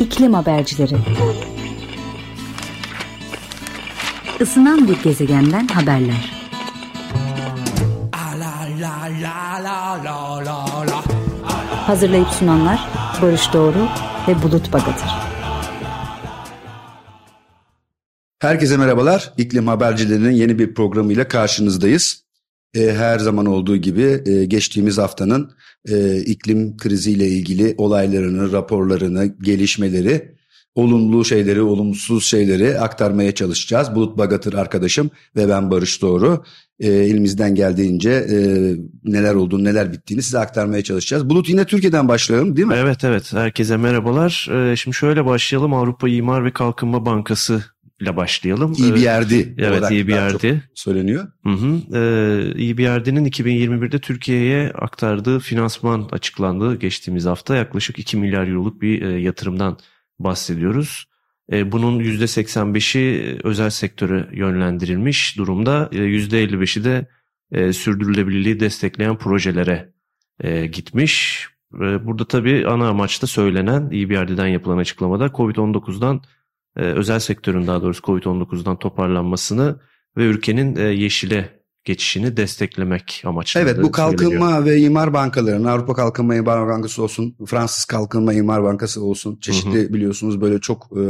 İklim Habercileri Isınan bir gezegenden haberler. Hazırlayıp sunanlar Barış Doğru ve Bulut Bagatır. Herkese merhabalar. İklim Habercilerinin yeni bir programıyla karşınızdayız. Ee, her zaman olduğu gibi e, geçtiğimiz haftanın e, iklim kriziyle ilgili olaylarını, raporlarını, gelişmeleri, olumlu şeyleri, olumsuz şeyleri aktarmaya çalışacağız. Bulut Bagatır arkadaşım ve ben Barış Doğru. E, elimizden geldiğince e, neler olduğunu, neler bittiğini size aktarmaya çalışacağız. Bulut yine Türkiye'den başlayalım değil mi? Evet evet. Herkese merhabalar. Ee, şimdi şöyle başlayalım. Avrupa İmar ve Kalkınma Bankası ile başlayalım. İyi bir yerdi. Evet iyi bir yerdi. Söyleniyor. Hı hı. Ee, İBRD'nin 2021'de Türkiye'ye aktardığı finansman açıklandı geçtiğimiz hafta. Yaklaşık 2 milyar euroluk bir e, yatırımdan bahsediyoruz. E, bunun %85'i özel sektöre yönlendirilmiş durumda. E, %55'i de e, sürdürülebilirliği destekleyen projelere e, gitmiş. E, burada tabii ana amaçta söylenen İBRD'den yapılan açıklamada COVID-19'dan e, özel sektörün daha doğrusu COVID-19'dan toparlanmasını ve ülkenin e, yeşile geçişini desteklemek amaçlandığı Evet bu kalkınma söyleniyor. ve imar bankalarının Avrupa Kalkınma İmar Bankası olsun, Fransız Kalkınma İmar Bankası olsun çeşitli biliyorsunuz böyle çok e,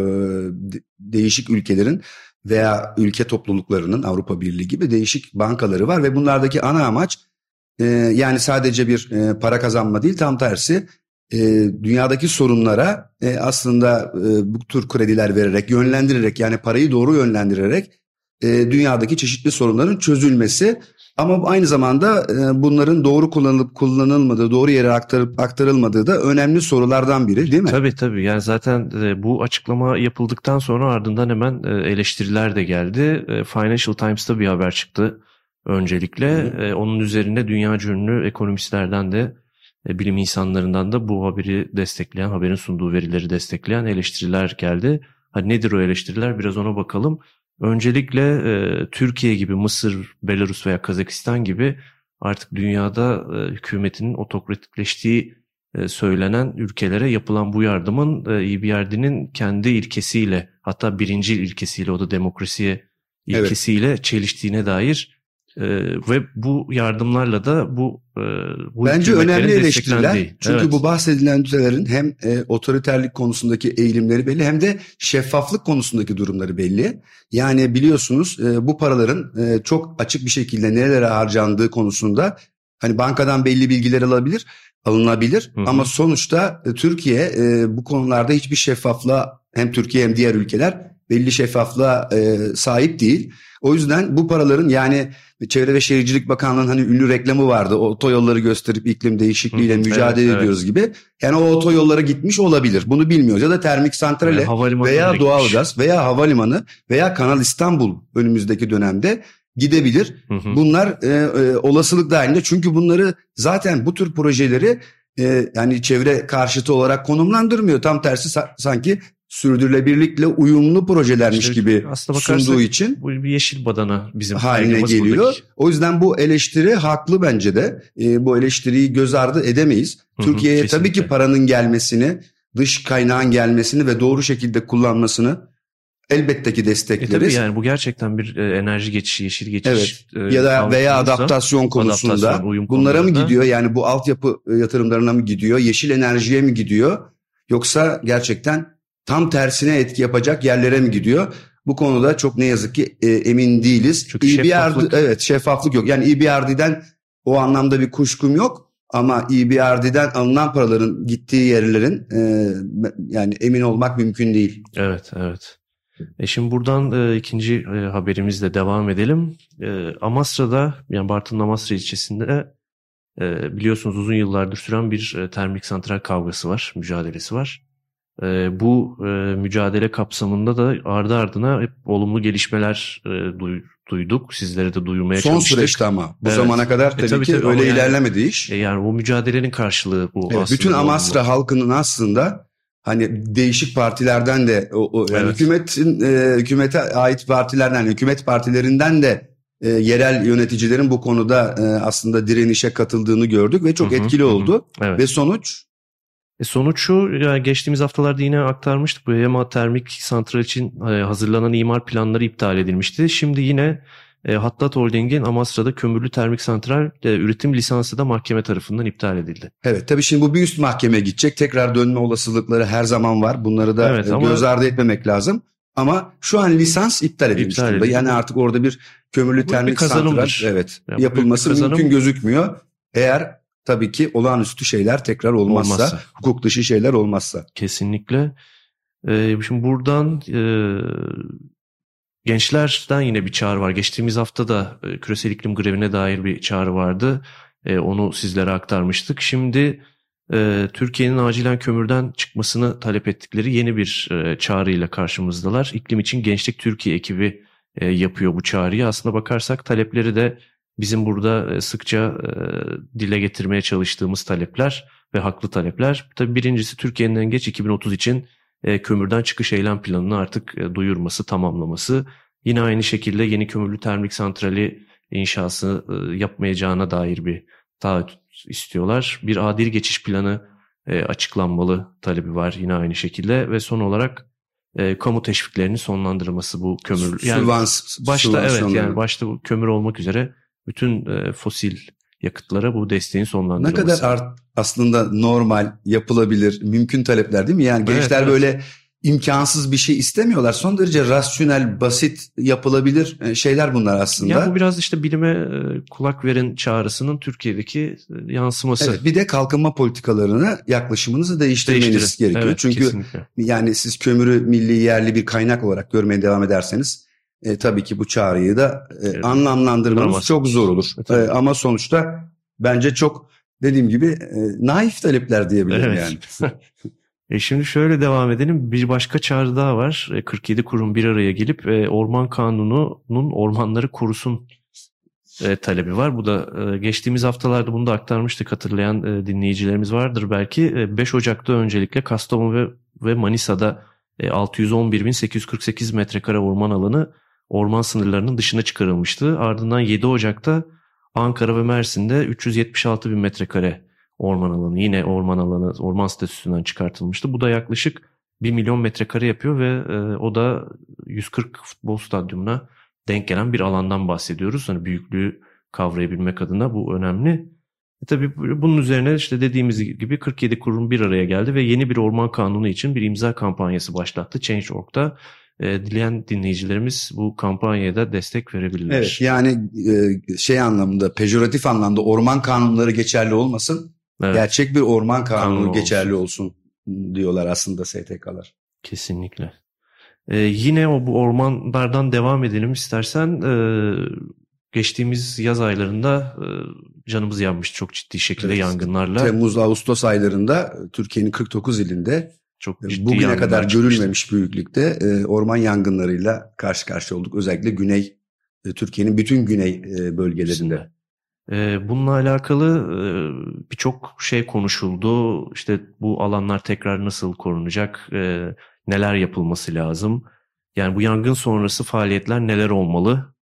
de- değişik ülkelerin veya ülke topluluklarının Avrupa Birliği gibi değişik bankaları var ve bunlardaki ana amaç e, yani sadece bir e, para kazanma değil tam tersi e, dünyadaki sorunlara e, aslında e, bu tür krediler vererek yönlendirerek yani parayı doğru yönlendirerek e, dünyadaki çeşitli sorunların çözülmesi ama aynı zamanda e, bunların doğru kullanılıp kullanılmadığı, doğru yere aktarıp aktarılmadığı da önemli sorulardan biri değil mi? Tabii tabii yani zaten e, bu açıklama yapıldıktan sonra ardından hemen e, eleştiriler de geldi. E, Financial Times'ta bir haber çıktı öncelikle. Hı E, Onun üzerine dünya ünlü ekonomistlerden de bilim insanlarından da bu haberi destekleyen, haberin sunduğu verileri destekleyen eleştiriler geldi. Hadi nedir o eleştiriler biraz ona bakalım. Öncelikle e, Türkiye gibi Mısır, Belarus veya Kazakistan gibi artık dünyada e, hükümetinin otokratikleştiği e, söylenen ülkelere yapılan bu yardımın e, EBRD'nin kendi ilkesiyle hatta birinci ilkesiyle o da demokrasiye Evet. ilkesiyle çeliştiğine dair e, ve bu yardımlarla da bu, e, bu Bence önemli eleştiriler. Çünkü Evet. bu bahsedilen ülkelerin hem e, otoriterlik konusundaki eğilimleri belli hem de şeffaflık konusundaki durumları belli. Yani biliyorsunuz e, bu paraların e, çok açık bir şekilde nerelere harcandığı konusunda hani bankadan belli bilgiler alabilir, alınabilir Hı hı. ama sonuçta e, Türkiye e, bu konularda hiçbir şeffaflığa hem Türkiye hem diğer ülkeler belli şeffaflığa e, sahip değil. O yüzden bu paraların yani Çevre ve Şehircilik Bakanlığı'nın hani ünlü reklamı vardı. O otoyolları gösterip iklim değişikliğiyle Hı mücadele evet, evet. ediyoruz gibi. Yani o otoyollara gitmiş olabilir. Bunu bilmiyoruz. Ya da termik santrale Yani veya doğalgaz veya havalimanı veya Kanal İstanbul önümüzdeki dönemde gidebilir. Hı hı. Bunlar e, e, olasılık dahilinde. Çünkü bunları zaten bu tür projeleri e, yani çevre karşıtı olarak konumlandırmıyor. Tam tersi sa- sanki sürdürülebilirlikle uyumlu projelermiş İşte gibi sunduğu için Bu bir yeşil badana bizim haline geliyor. buradaki. O yüzden bu eleştiri haklı bence de. E, bu eleştiriyi göz ardı edemeyiz. Türkiye'ye tabii ki paranın gelmesini, dış kaynağın gelmesini ve doğru şekilde kullanmasını elbette ki E destekleriz. tabii yani bu gerçekten bir e, enerji geçişi, yeşil geçiş. e, ya da veya adaptasyon konusunda adaptasyon, bunlara mı gidiyor? Yani bu altyapı e, yatırımlarına mı gidiyor? Yeşil enerjiye mi gidiyor? Yoksa gerçekten tam tersine etki yapacak yerlere mi gidiyor? Bu konuda çok ne yazık ki e, emin değiliz. Çünkü EBRD şeffaflık- evet şeffaflık yok. Yani EBRD'den o anlamda bir kuşkum yok. Ama EBRD'den alınan paraların gittiği yerlerin e, yani emin olmak mümkün değil. Evet, evet. E şimdi buradan e, ikinci e, haberimizle devam edelim. E, Amasra'da, yani Bartın'ın Amasra ilçesinde e, biliyorsunuz uzun yıllardır süren bir e, termik santral kavgası var, mücadelesi var. E, bu e, mücadele kapsamında da ardı ardına hep olumlu gelişmeler e, duy- duyduk. Sizlere de duyurmaya Son çalıştık. süreçte ama bu Evet. zamana kadar E, tabii, ki tabii ama öyle yani- ilerlemedi iş. E, yani o mücadelenin karşılığı bu Evet, aslında. bütün Amasra olumlu. halkının aslında hani değişik partilerden de o, o- yani Evet. hükümetin e, hükümete ait partilerden hükümet partilerinden de e, yerel yöneticilerin bu konuda e, aslında direnişe katıldığını gördük ve çok Hı hı, etkili hı hı. oldu Evet. ve sonuç E sonuç şu, yani geçtiğimiz haftalarda yine aktarmıştık. Bu Yama Termik Santral için e, hazırlanan imar planları iptal edilmişti. Şimdi yine e, Hattat Holding'in Amasra'da kömürlü termik santral e, üretim lisansı da mahkeme tarafından iptal edildi. Evet tabii şimdi bu bir üst mahkemeye gidecek. Tekrar dönme olasılıkları her zaman var. Bunları da Evet, ama- göz ardı etmemek lazım. Ama şu an lisans iptal edilmiş İptal durumda. Yani artık orada bir kömürlü Bu bir termik kazanımdır. santral evet, Ya bu yapılması bir mümkün gözükmüyor. Eğer tabii ki olağanüstü şeyler tekrar olmazsa, Olmazsa. hukuk dışı şeyler olmazsa. Kesinlikle. E, şimdi buradan e, gençlerden yine bir çağrı var. Geçtiğimiz hafta da e, küresel iklim grevine dair bir çağrı vardı. E, onu sizlere aktarmıştık. Şimdi e, Türkiye'nin acilen kömürden çıkmasını talep ettikleri yeni bir e, çağrıyla karşımızdalar. İklim için Gençlik Türkiye ekibi e, yapıyor bu çağrıyı. Aslına bakarsak talepleri de bizim burada e, sıkça e, dile getirmeye çalıştığımız talepler ve haklı talepler. Tabii birincisi Türkiye'nin en geç 2030 için e, kömürden çıkış eylem planını artık duyurması, tamamlaması. Yine aynı şekilde yeni kömürlü termik santrali inşası yapmayacağına dair bir taahhüt istiyorlar. Bir adil geçiş planı açıklanmalı talebi var yine aynı şekilde ve son olarak e, kamu teşviklerinin sonlandırılması bu kömür yani Süvans- başta evet yani başta bu kömür olmak üzere bütün e, fosil yakıtlara bu desteğin Ne sonlandırılması. kadar art, aslında normal, yapılabilir, mümkün talepler değil mi? Yani Evet, gençler evet. böyle imkansız bir şey istemiyorlar. Son derece rasyonel, basit, yapılabilir e, şeyler bunlar aslında. Ya bu biraz işte bilime e, kulak verin çağrısının Türkiye'deki yansıması. Evet, bir de kalkınma politikalarına yaklaşımınızı değiştirmeniz Değiştirin. gerekiyor. Evet, Çünkü kesinlikle. yani siz kömürü milli yerli bir kaynak olarak görmeye devam ederseniz e, tabii ki bu çağrıyı da e, Evet. anlamlandırmanız Kuramazsınız. çok zor olur. E, tabii. E, ama sonuçta bence çok dediğim gibi e, naif talepler diyebilirim Evet. yani. E şimdi şöyle devam edelim. Bir başka çağrı daha var. E, 47 kurum bir araya gelip e, Orman Kanunu'nun ormanları korusun e, talebi var. Bu da e, geçtiğimiz haftalarda bunu da aktarmıştık hatırlayan e, dinleyicilerimiz vardır belki. E, 5 Ocak'ta öncelikle Kastamonu ve, ve Manisa'da e, 611.848 metrekare orman alanı orman sınırlarının dışına çıkarılmıştı. Ardından 7 Ocak'ta Ankara ve Mersin'de 376 bin metrekare orman alanı yine orman alanı orman statüsünden çıkartılmıştı. Bu da yaklaşık 1 milyon metrekare yapıyor ve e, o da 140 futbol stadyumuna denk gelen bir alandan bahsediyoruz. Hani büyüklüğü kavrayabilmek adına bu önemli. E tabii bu- bunun üzerine işte dediğimiz gibi 47 kurum bir araya geldi ve yeni bir orman kanunu için bir imza kampanyası başlattı Change.org'da. E, dileyen dinleyicilerimiz bu kampanyaya da destek verebilirler. Evet yani e, şey anlamında pejoratif anlamda orman kanunları geçerli olmasın. Evet, Gerçek bir orman kanunu Kanunu geçerli olsun diyorlar aslında STK'lar. kesinlikle. E, yine o bu ormanlardan devam edelim istersen. E, geçtiğimiz yaz aylarında e, canımız yanmış çok ciddi şekilde Evet. yangınlarla. Temmuz Ağustos aylarında Türkiye'nin 49 ilinde çok ciddi bugüne kadar çıkmıştı. görülmemiş büyüklükte e, orman yangınlarıyla karşı karşıya olduk. Özellikle güney e, Türkiye'nin bütün güney e, bölgelerinde. Ee, bununla alakalı e, birçok şey konuşuldu. İşte bu alanlar tekrar nasıl korunacak, e, neler yapılması lazım. Yani bu yangın sonrası faaliyetler neler olmalı?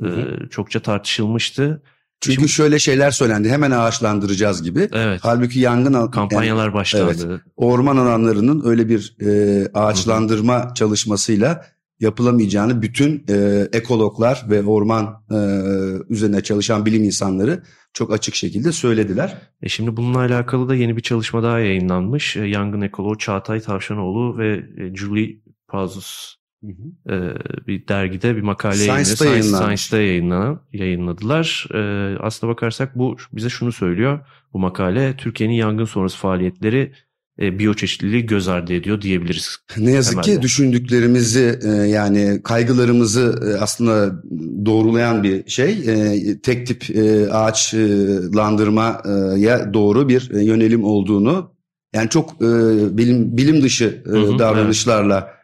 Hı Ee, çokça tartışılmıştı. Çünkü Şimdi- şöyle şeyler söylendi. Hemen ağaçlandıracağız gibi. Evet, Halbuki yangın al- yani kampanyalar başlandı. orman alanlarının öyle bir e, ağaçlandırma çalışmasıyla yapılamayacağını bütün e, ekologlar ve orman e, üzerine çalışan bilim insanları çok açık şekilde söylediler. E şimdi bununla alakalı da yeni bir çalışma daha yayınlanmış. E, Yangın ekoloğu Çağatay Tavşanoğlu ve e, Julie Pazus e, bir dergide bir makale Science'da yayınlıyor. Science. Science'da yayınlanan, yayınladılar. E, aslına bakarsak bu bize şunu söylüyor. Bu makale Türkiye'nin yangın sonrası faaliyetleri e, biyoçeşitliliği göz ardı ediyor diyebiliriz. Ne yazık Temelde. ki düşündüklerimizi e, yani kaygılarımızı e, aslında doğrulayan bir şey. E, tek tip e, ağaçlandırmaya doğru bir e, yönelim olduğunu yani çok e, bilim bilim dışı e, Hı hı, davranışlarla e,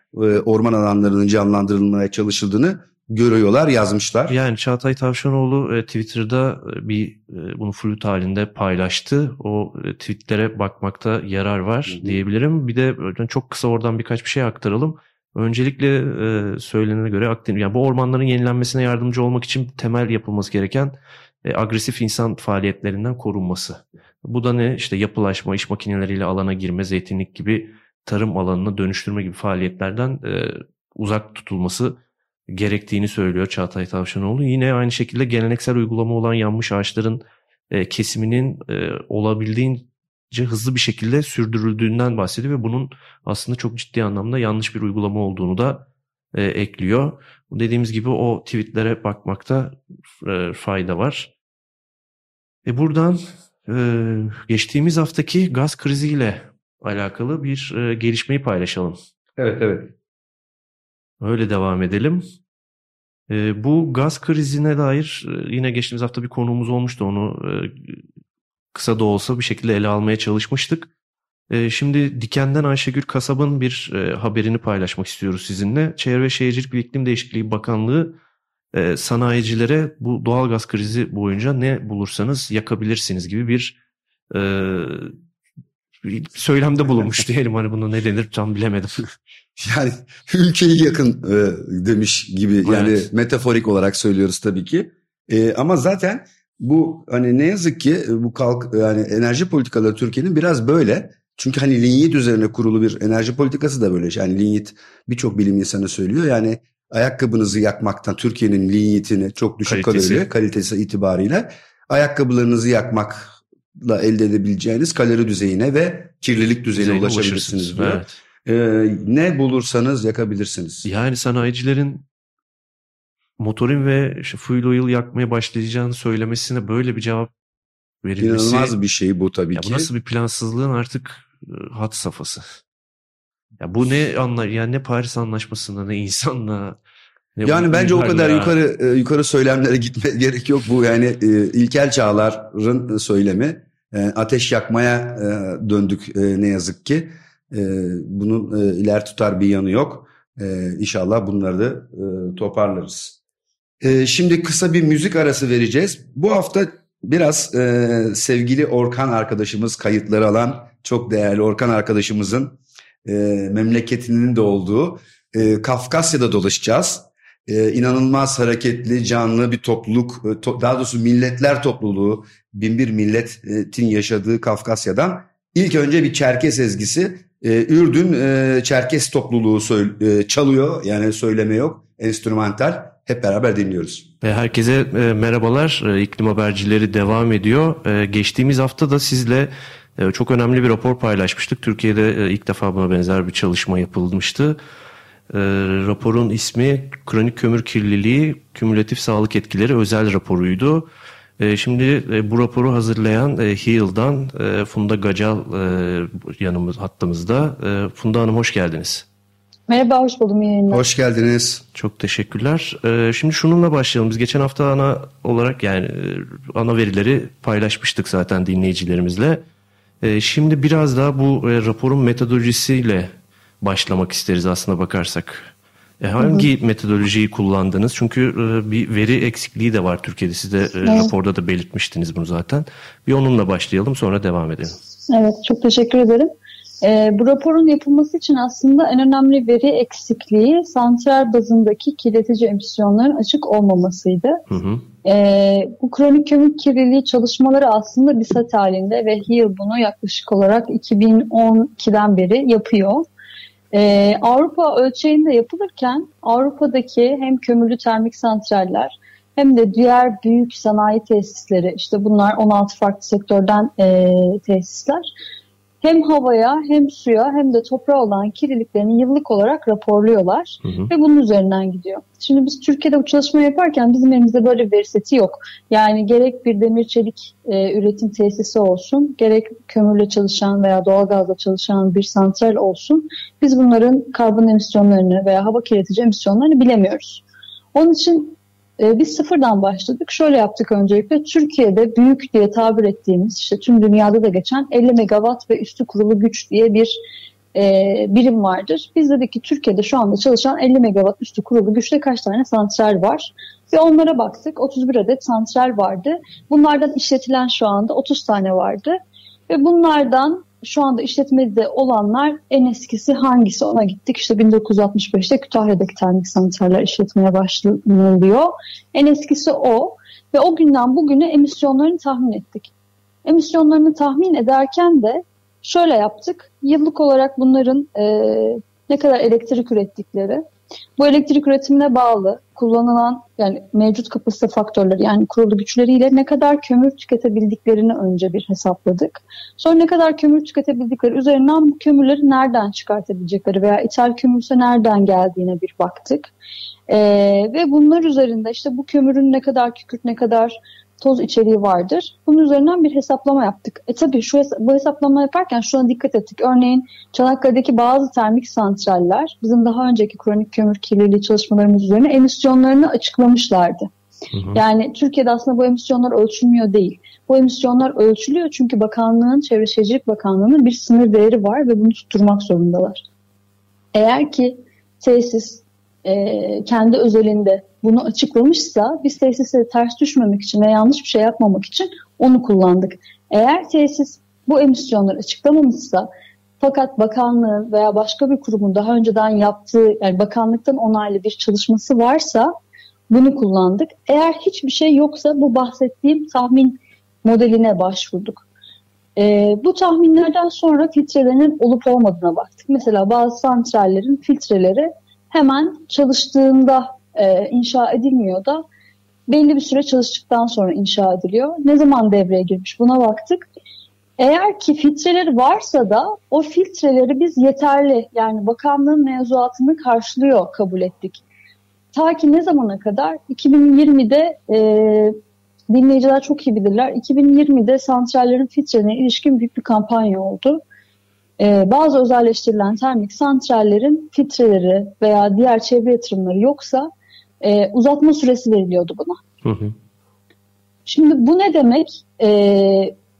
orman alanlarının canlandırılmaya çalışıldığını görüyorlar, yazmışlar. Yani Çağatay Tavşanoğlu e, Twitter'da e, bir e, bunu flüt halinde paylaştı. O e, tweetlere bakmakta yarar var diyebilirim. Bir de çok kısa oradan birkaç bir şey aktaralım. Öncelikle e, söylenene göre Akdeniz, yani bu ormanların yenilenmesine yardımcı olmak için temel yapılması gereken e, agresif insan faaliyetlerinden korunması. Bu da ne? İşte yapılaşma, iş makineleriyle alana girme, zeytinlik gibi tarım alanını dönüştürme gibi faaliyetlerden e, uzak tutulması gerektiğini söylüyor Çağatay Tavşanoğlu. Yine aynı şekilde geleneksel uygulama olan yanmış ağaçların e, kesiminin e, olabildiğince hızlı bir şekilde sürdürüldüğünden bahsediyor ve bunun aslında çok ciddi anlamda yanlış bir uygulama olduğunu da e, ekliyor. Dediğimiz gibi o tweetlere bakmakta e, fayda var. E buradan e, geçtiğimiz haftaki gaz kriziyle alakalı bir e, gelişmeyi paylaşalım. Evet evet. Öyle devam edelim. E, bu gaz krizine dair e, yine geçtiğimiz hafta bir konuğumuz olmuştu. Onu e, kısa da olsa bir şekilde ele almaya çalışmıştık. E, şimdi Diken'den Ayşegül Kasab'ın bir e, haberini paylaşmak istiyoruz sizinle. Çevre ve Şehircilik ve İklim Değişikliği Bakanlığı e, sanayicilere bu doğal gaz krizi boyunca ne bulursanız yakabilirsiniz gibi bir e, söylemde bulunmuş diyelim hani bunu ne denir tam bilemedim. Yani ülkeyi yakın e, demiş gibi yani evet. metaforik olarak söylüyoruz tabii ki. E, ama zaten bu hani ne yazık ki bu kalk yani enerji politikaları Türkiye'nin biraz böyle. Çünkü hani linyit üzerine kurulu bir enerji politikası da böyle. Yani linyit birçok bilim insanı söylüyor. Yani ayakkabınızı yakmaktan Türkiye'nin linyitini çok düşük kalitesi. kalitesi itibariyle ayakkabılarınızı yakmakla elde edebileceğiniz kalori düzeyine ve kirlilik düzeyine Düzeyine ulaşabilirsiniz diyor. Evet. Ee, ne bulursanız yakabilirsiniz. Yani sanayicilerin motorin ve işte fuel oil yakmaya başlayacağını söylemesine böyle bir cevap verilmesi. İnanılmaz bir şey bu tabii ya ki. Bu nasıl bir plansızlığın artık e, hat safhası. Ya bu ne anlar yani ne Paris Anlaşması'nda ne insanla ne yani bence o kadar ya. yukarı e, yukarı söylemlere gitme gerek yok bu yani e, ilkel çağların söylemi ateş yakmaya döndük ne yazık ki bunun iler tutar bir yanı yok İnşallah bunları da toparlarız. Şimdi kısa bir müzik arası vereceğiz. Bu hafta biraz sevgili Orkan arkadaşımız kayıtları alan çok değerli Orkan arkadaşımızın e, memleketinin de olduğu e, Kafkasya'da dolaşacağız. E, inanılmaz hareketli, canlı bir topluluk, e, to, daha doğrusu milletler topluluğu, binbir milletin yaşadığı Kafkasya'dan ilk önce bir Çerkes ezgisi, e, Ürdün e, Çerkes topluluğu e, çalıyor, yani söyleme yok, enstrümantal. Hep beraber dinliyoruz. Herkese e, merhabalar. E, iklim habercileri devam ediyor. E, geçtiğimiz hafta da sizle e, çok önemli bir rapor paylaşmıştık. Türkiye'de e, ilk defa buna benzer bir çalışma yapılmıştı. E, raporun ismi Kronik Kömür Kirliliği Kümülatif Sağlık Etkileri Özel Raporuydu. Şimdi bu raporu hazırlayan HEAL'dan Funda Gacal yanımız hattımızda. Funda Hanım hoş geldiniz. Merhaba, hoş buldum yayınlar. Hoş geldiniz. Çok teşekkürler. Şimdi şununla başlayalım. Biz geçen hafta ana olarak yani ana verileri paylaşmıştık zaten dinleyicilerimizle. Ee, şimdi biraz daha bu e, raporun metodolojisiyle başlamak isteriz aslında bakarsak. E, hangi hı hı. metodolojiyi kullandınız? Çünkü e, bir veri eksikliği de var Türkiye'de. Siz de evet. raporda da belirtmiştiniz bunu zaten. Bir onunla başlayalım sonra devam edelim. Evet çok teşekkür ederim. E, bu raporun yapılması için aslında en önemli veri eksikliği santral bazındaki kirletici emisyonların açık olmamasıydı. Hı hı. E, bu kronik kömür kirliliği çalışmaları aslında BİSAT halinde ve HEAL bunu yaklaşık olarak 2012'den beri yapıyor. Ee, Avrupa ölçeğinde yapılırken Avrupa'daki hem kömürlü termik santraller hem de diğer büyük sanayi tesisleri işte bunlar 16 farklı sektörden e, tesisler hem havaya hem suya hem de toprağa olan kirliliklerini yıllık olarak raporluyorlar hı hı. ve bunun üzerinden gidiyor. Şimdi biz Türkiye'de bu çalışma yaparken bizim elimizde böyle bir veri seti yok. Yani gerek bir demir çelik e, üretim tesisi olsun, gerek kömürle çalışan veya doğalgazla çalışan bir santral olsun. Biz bunların karbon emisyonlarını veya hava kirletici emisyonlarını bilemiyoruz. Onun için e, biz sıfırdan başladık. Şöyle yaptık öncelikle. Türkiye'de büyük diye tabir ettiğimiz işte tüm dünyada da geçen 50 megawatt ve üstü kurulu güç diye bir e, birim vardır. Biz dedik ki Türkiye'de şu anda çalışan 50 megawatt üstü kurulu güçte kaç tane santral var? Ve onlara baktık. 31 adet santral vardı. Bunlardan işletilen şu anda 30 tane vardı. Ve bunlardan şu anda işletmede olanlar en eskisi hangisi ona gittik. İşte 1965'te Kütahya'daki termik santraller işletmeye başlanılıyor. En eskisi o. Ve o günden bugüne emisyonlarını tahmin ettik. Emisyonlarını tahmin ederken de şöyle yaptık. Yıllık olarak bunların e, ne kadar elektrik ürettikleri, bu elektrik üretimine bağlı kullanılan yani mevcut kapasite faktörleri yani kurulu güçleriyle ne kadar kömür tüketebildiklerini önce bir hesapladık. Sonra ne kadar kömür tüketebildikleri üzerinden bu kömürleri nereden çıkartabilecekleri veya ithal kömürse nereden geldiğine bir baktık. Ee, ve bunlar üzerinde işte bu kömürün ne kadar kükürt ne kadar toz içeriği vardır. Bunun üzerinden bir hesaplama yaptık. E tabii şu bu hesaplama yaparken şuna dikkat ettik. Örneğin Çanakkale'deki bazı termik santraller bizim daha önceki kronik kömür kirliliği çalışmalarımız üzerine emisyonlarını açıklamışlardı. Hı hı. Yani Türkiye'de aslında bu emisyonlar ölçülmüyor değil. Bu emisyonlar ölçülüyor çünkü bakanlığın, Çevre Şehircilik Bakanlığı'nın bir sınır değeri var ve bunu tutturmak zorundalar. Eğer ki tesis e, kendi özelinde bunu açıklamışsa biz tesise ters düşmemek için ve yanlış bir şey yapmamak için onu kullandık. Eğer tesis bu emisyonları açıklamamışsa fakat bakanlığın veya başka bir kurumun daha önceden yaptığı yani bakanlıktan onaylı bir çalışması varsa bunu kullandık. Eğer hiçbir şey yoksa bu bahsettiğim tahmin modeline başvurduk. E, bu tahminlerden sonra filtrelerinin olup olmadığına baktık. Mesela bazı santrallerin filtreleri hemen çalıştığında e, inşa edilmiyor da belli bir süre çalıştıktan sonra inşa ediliyor. Ne zaman devreye girmiş buna baktık. Eğer ki filtreleri varsa da o filtreleri biz yeterli yani bakanlığın mevzuatını karşılıyor kabul ettik. Ta ki ne zamana kadar? 2020'de e, dinleyiciler çok iyi bilirler. 2020'de santrallerin filtrelerine ilişkin büyük bir kampanya oldu e, bazı özelleştirilen termik santrallerin filtreleri veya diğer çevre yatırımları yoksa e, uzatma süresi veriliyordu buna. Hı hı. Şimdi bu ne demek? E,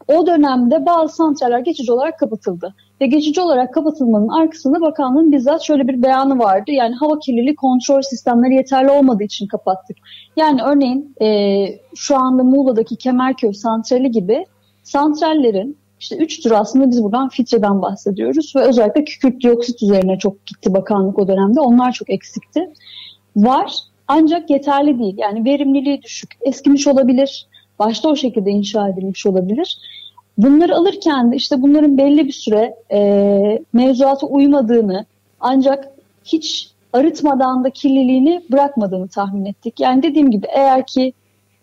o dönemde bazı santraller geçici olarak kapatıldı. Ve geçici olarak kapatılmanın arkasında bakanlığın bizzat şöyle bir beyanı vardı. Yani hava kirliliği kontrol sistemleri yeterli olmadığı için kapattık. Yani örneğin e, şu anda Muğla'daki Kemerköy santrali gibi santrallerin işte üç tür aslında biz buradan filtreden bahsediyoruz ve özellikle kükürt dioksit üzerine çok gitti bakanlık o dönemde. Onlar çok eksikti. Var ancak yeterli değil. Yani verimliliği düşük. Eskimiş olabilir. Başta o şekilde inşa edilmiş olabilir. Bunları alırken de işte bunların belli bir süre e, mevzuata uymadığını ancak hiç arıtmadan da kirliliğini bırakmadığını tahmin ettik. Yani dediğim gibi eğer ki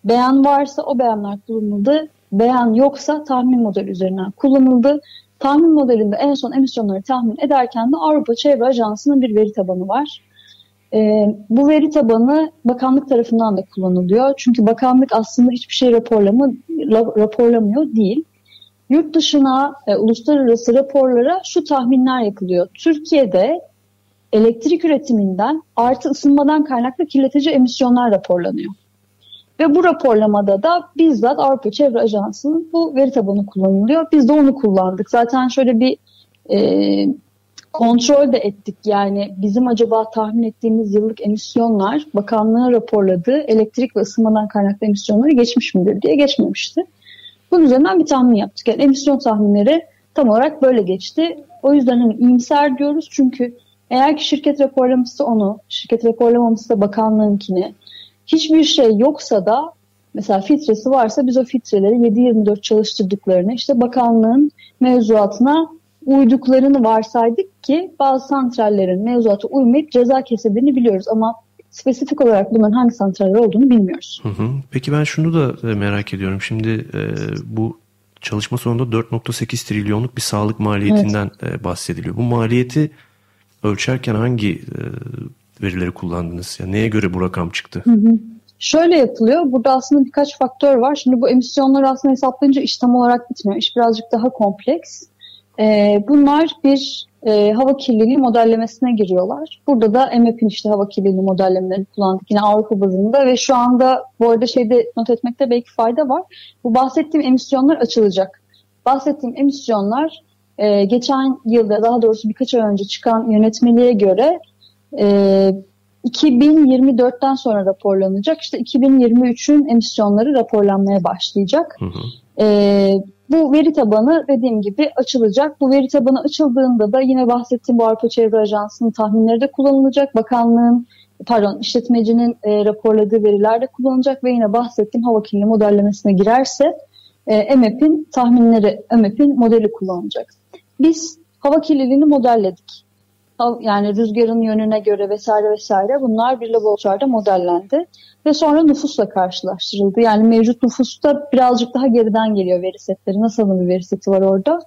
beyan varsa o beyanlar kullanıldı beyan yoksa tahmin modeli üzerinden kullanıldı. Tahmin modelinde en son emisyonları tahmin ederken de Avrupa Çevre Ajansı'nın bir veri tabanı var. E, bu veri tabanı bakanlık tarafından da kullanılıyor. Çünkü bakanlık aslında hiçbir şey raporlama, raporlamıyor değil. Yurt dışına, e, uluslararası raporlara şu tahminler yapılıyor. Türkiye'de elektrik üretiminden artı ısınmadan kaynaklı kirletici emisyonlar raporlanıyor. Ve bu raporlamada da bizzat Avrupa Çevre Ajansı'nın bu veri tabanı kullanılıyor. Biz de onu kullandık. Zaten şöyle bir e, kontrol de ettik. Yani bizim acaba tahmin ettiğimiz yıllık emisyonlar bakanlığın raporladığı elektrik ve ısınmadan kaynaklı emisyonları geçmiş midir diye geçmemişti. Bunun üzerinden bir tahmin yaptık. Yani emisyon tahminleri tam olarak böyle geçti. O yüzden hani iyimser diyoruz çünkü eğer ki şirket raporlamışsa onu, şirket raporlamamışsa bakanlığınkini, Hiçbir şey yoksa da mesela filtresi varsa biz o filtreleri 7-24 çalıştırdıklarını işte bakanlığın mevzuatına uyduklarını varsaydık ki bazı santrallerin mevzuata uymayıp ceza kesildiğini biliyoruz ama spesifik olarak bunların hangi santraller olduğunu bilmiyoruz. Hı hı. Peki ben şunu da e, merak ediyorum. Şimdi e, bu çalışma sonunda 4.8 trilyonluk bir sağlık maliyetinden evet. e, bahsediliyor. Bu maliyeti ölçerken hangi e, verileri kullandınız? Yani neye göre bu rakam çıktı? Hı hı. Şöyle yapılıyor. Burada aslında birkaç faktör var. Şimdi bu emisyonları aslında hesaplayınca iş tam olarak bitmiyor. İş birazcık daha kompleks. Ee, bunlar bir e, hava kirliliği modellemesine giriyorlar. Burada da MEP'in işte hava kirliliği modellemelerini kullandık yine Avrupa bazında ve şu anda bu arada şeyde not etmekte belki fayda var. Bu bahsettiğim emisyonlar açılacak. Bahsettiğim emisyonlar e, geçen yılda daha doğrusu birkaç ay önce çıkan yönetmeliğe göre e, ee, 2024'ten sonra raporlanacak. İşte 2023'ün emisyonları raporlanmaya başlayacak. Hı hı. E, bu veri tabanı dediğim gibi açılacak. Bu veri tabanı açıldığında da yine bahsettiğim bu Avrupa Çevre Ajansı'nın tahminleri de kullanılacak. Bakanlığın pardon işletmecinin e, raporladığı veriler de kullanılacak ve yine bahsettiğim hava kirliliği modellemesine girerse e, MEP'in tahminleri, MEP'in modeli kullanılacak. Biz hava kirliliğini modelledik. Yani rüzgarın yönüne göre vesaire vesaire bunlar bir laboratuvarda modellendi. Ve sonra nüfusla karşılaştırıldı. Yani mevcut nüfusta birazcık daha geriden geliyor veri setleri. Nasıl bir veri seti var orada?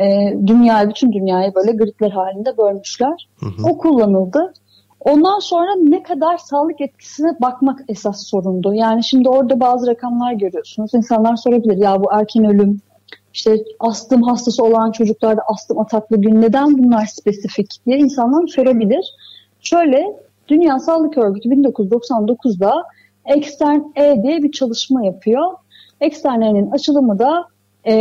E, dünyayı, bütün dünyayı böyle gridler halinde bölmüşler. Hı hı. O kullanıldı. Ondan sonra ne kadar sağlık etkisine bakmak esas sorundu. Yani şimdi orada bazı rakamlar görüyorsunuz. İnsanlar sorabilir ya bu erken ölüm, işte astım hastası olan çocuklarda astım ataklı gün neden bunlar spesifik diye insanlar sorabilir. Şöyle Dünya Sağlık Örgütü 1999'da Extern E diye bir çalışma yapıyor. Extern E'nin açılımı da e,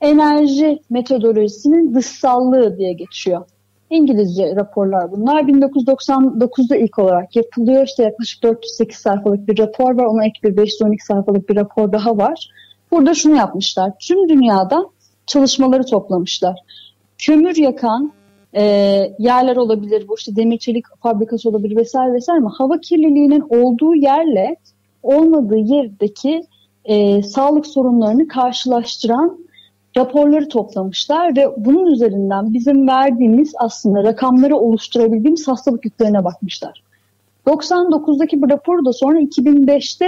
enerji metodolojisinin dışsallığı diye geçiyor. İngilizce raporlar bunlar. 1999'da ilk olarak yapılıyor. İşte yaklaşık 408 sayfalık bir rapor var. Ona ek bir 512 sayfalık bir rapor daha var. Burada şunu yapmışlar. Tüm dünyadan çalışmaları toplamışlar. Kömür yakan e, yerler olabilir, bu işte demir çelik fabrikası olabilir vesaire vesaire ama hava kirliliğinin olduğu yerle olmadığı yerdeki e, sağlık sorunlarını karşılaştıran raporları toplamışlar ve bunun üzerinden bizim verdiğimiz aslında rakamları oluşturabildiğimiz hastalık yüklerine bakmışlar. 99'daki bu raporu da sonra 2005'te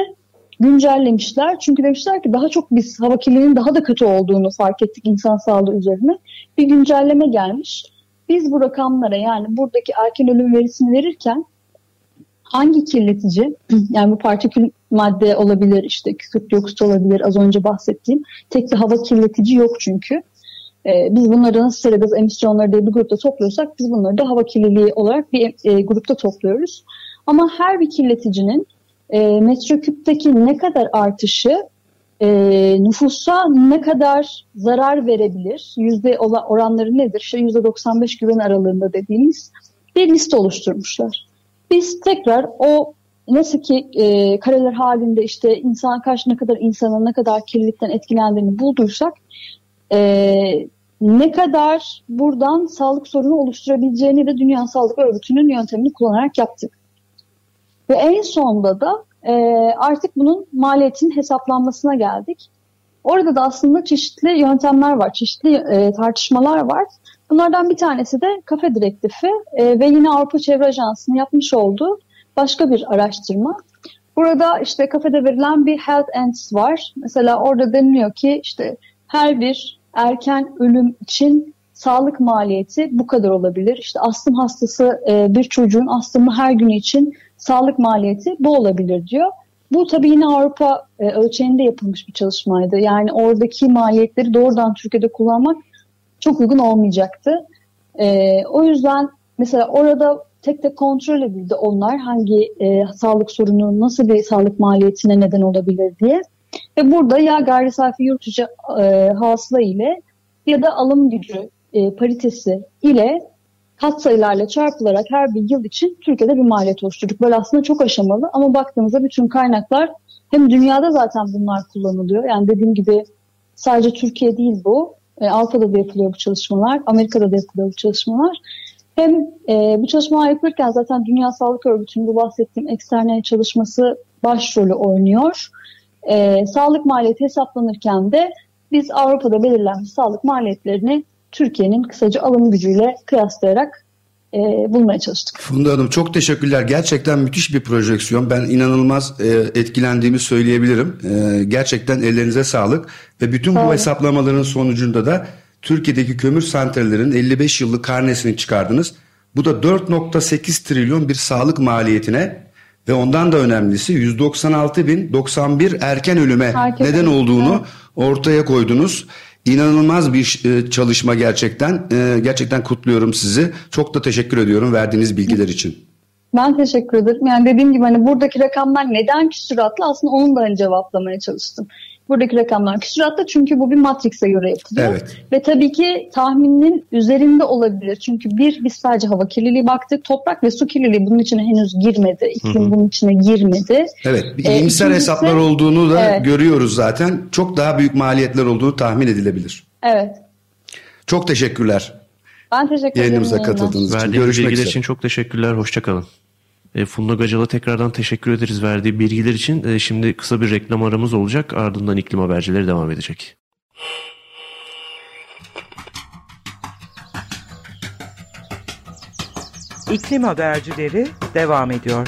güncellemişler. Çünkü demişler ki daha çok biz hava kirliliğinin daha da kötü olduğunu fark ettik insan sağlığı üzerine. Bir güncelleme gelmiş. Biz bu rakamlara yani buradaki erken ölüm verisini verirken hangi kirletici yani bu partikül madde olabilir işte kükürt dioksit olabilir az önce bahsettiğim tek bir hava kirletici yok çünkü. Ee, biz bunları sera gaz emisyonları diye bir grupta topluyorsak biz bunları da hava kirliliği olarak bir e, grupta topluyoruz. Ama her bir kirleticinin e, metreküpteki ne kadar artışı e, nüfusa ne kadar zarar verebilir? Yüzde oranları nedir? İşte yüzde 95 güven aralığında dediğimiz bir liste oluşturmuşlar. Biz tekrar o nasıl ki e, kareler halinde işte insan kaç ne kadar insanın ne kadar kirlilikten etkilendiğini bulduysak e, ne kadar buradan sağlık sorunu oluşturabileceğini de Dünya Sağlık Örgütü'nün yöntemini kullanarak yaptık. Ve en sonunda da e, artık bunun maliyetinin hesaplanmasına geldik. Orada da aslında çeşitli yöntemler var, çeşitli e, tartışmalar var. Bunlardan bir tanesi de kafe direktifi e, ve yine Avrupa Çevre Ajansı'nın yapmış olduğu başka bir araştırma. Burada işte kafede verilen bir health ends var. Mesela orada deniliyor ki işte her bir erken ölüm için sağlık maliyeti bu kadar olabilir. İşte astım hastası e, bir çocuğun astımı her gün için sağlık maliyeti bu olabilir diyor. Bu tabii yine Avrupa e, ölçeğinde yapılmış bir çalışmaydı. Yani oradaki maliyetleri doğrudan Türkiye'de kullanmak çok uygun olmayacaktı. E, o yüzden mesela orada tek tek kontrol edildi onlar hangi e, sağlık sorunu nasıl bir sağlık maliyetine neden olabilir diye. Ve burada ya gayri safi yurt içi e, hasıla ile ya da alım gücü e, paritesi ile kat sayılarla çarpılarak her bir yıl için Türkiye'de bir maliyet oluşturduk. Böyle aslında çok aşamalı ama baktığımızda bütün kaynaklar hem dünyada zaten bunlar kullanılıyor. Yani dediğim gibi sadece Türkiye değil bu. E, Avrupa'da da yapılıyor bu çalışmalar, Amerika'da da yapılıyor bu çalışmalar. Hem e, bu çalışmalar yapılırken zaten Dünya Sağlık Örgütü'nün bu bahsettiğim eksternal çalışması başrolü oynuyor. E, sağlık maliyeti hesaplanırken de biz Avrupa'da belirlenmiş sağlık maliyetlerini Türkiye'nin kısaca alım gücüyle kıyaslayarak e, bulmaya çalıştık. Funda Hanım çok teşekkürler. Gerçekten müthiş bir projeksiyon. Ben inanılmaz e, etkilendiğimi söyleyebilirim. E, gerçekten ellerinize sağlık. Ve bütün bu hesaplamaların sonucunda da Türkiye'deki kömür santrallerinin 55 yıllık karnesini çıkardınız. Bu da 4.8 trilyon bir sağlık maliyetine ve ondan da önemlisi 196 bin 91 erken ölüme erken neden olduğunu ortaya koydunuz. İnanılmaz bir e, çalışma gerçekten. E, gerçekten kutluyorum sizi. Çok da teşekkür ediyorum verdiğiniz bilgiler için. Ben teşekkür ederim. Yani dediğim gibi hani buradaki rakamlar neden küsuratlı aslında onun da hani cevaplamaya çalıştım. Buradaki rakamlar küsuratlı çünkü bu bir matrikse göre yapılıyor. Evet. Ve tabii ki tahminin üzerinde olabilir. Çünkü bir biz sadece hava kirliliği baktık. Toprak ve su kirliliği bunun içine henüz girmedi. İklim bunun içine girmedi. Evet. Bir iyimser ee, hesaplar olduğunu da evet. görüyoruz zaten. Çok daha büyük maliyetler olduğunu tahmin edilebilir. Evet. Çok teşekkürler. Ben teşekkür ederim. Yayınımıza katıldığınız için. Görüşmek üzere. için çok teşekkürler. Hoşçakalın. E, Funda Gacal'a tekrardan teşekkür ederiz verdiği bilgiler için. E, şimdi kısa bir reklam aramız olacak. Ardından iklim habercileri devam edecek. İklim habercileri devam ediyor.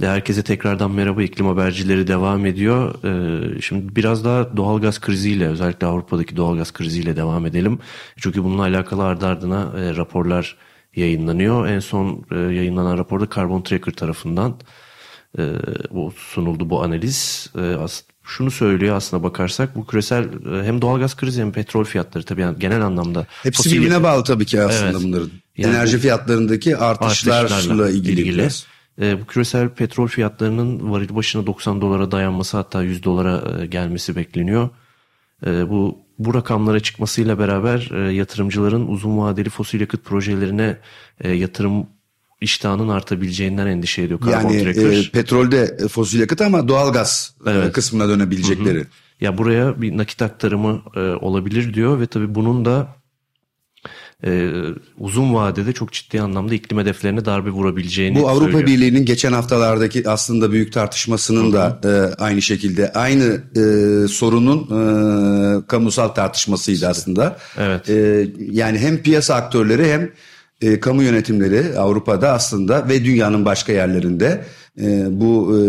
Herkese tekrardan merhaba iklim habercileri devam ediyor. Ee, şimdi biraz daha doğalgaz kriziyle özellikle Avrupa'daki doğalgaz kriziyle devam edelim. Çünkü bununla alakalı ardı ardına e, raporlar yayınlanıyor. En son e, yayınlanan raporda Carbon Tracker tarafından e, bu sunuldu bu analiz. Şunu söylüyor aslında bakarsak bu küresel hem doğalgaz krizi hem petrol fiyatları tabii yani genel anlamda. Hepsi birbirine bağlı tabii ki aslında evet. bunların. Yani Enerji fiyatlarındaki artışlarla, artışlarla ilgili. ilgili. E, bu küresel petrol fiyatlarının varil başına 90 dolara dayanması hatta 100 dolara e, gelmesi bekleniyor. E, bu bu rakamlara çıkmasıyla beraber e, yatırımcıların uzun vadeli fosil yakıt projelerine e, yatırım iştahının artabileceğinden endişe ediyor. yani e, petrolde e, fosil yakıt ama doğalgaz e, evet. kısmına dönebilecekleri. Hı hı. Ya buraya bir nakit aktarımı e, olabilir diyor ve tabii bunun da e, uzun vadede çok ciddi anlamda iklim hedeflerine darbe vurabileceğini Bu Avrupa söylüyor. Birliği'nin geçen haftalardaki aslında büyük tartışmasının da e, aynı şekilde aynı e, sorunun e, kamusal tartışmasıydı aslında. Evet. E, yani hem piyasa aktörleri hem e, kamu yönetimleri Avrupa'da aslında ve dünyanın başka yerlerinde e, bu e,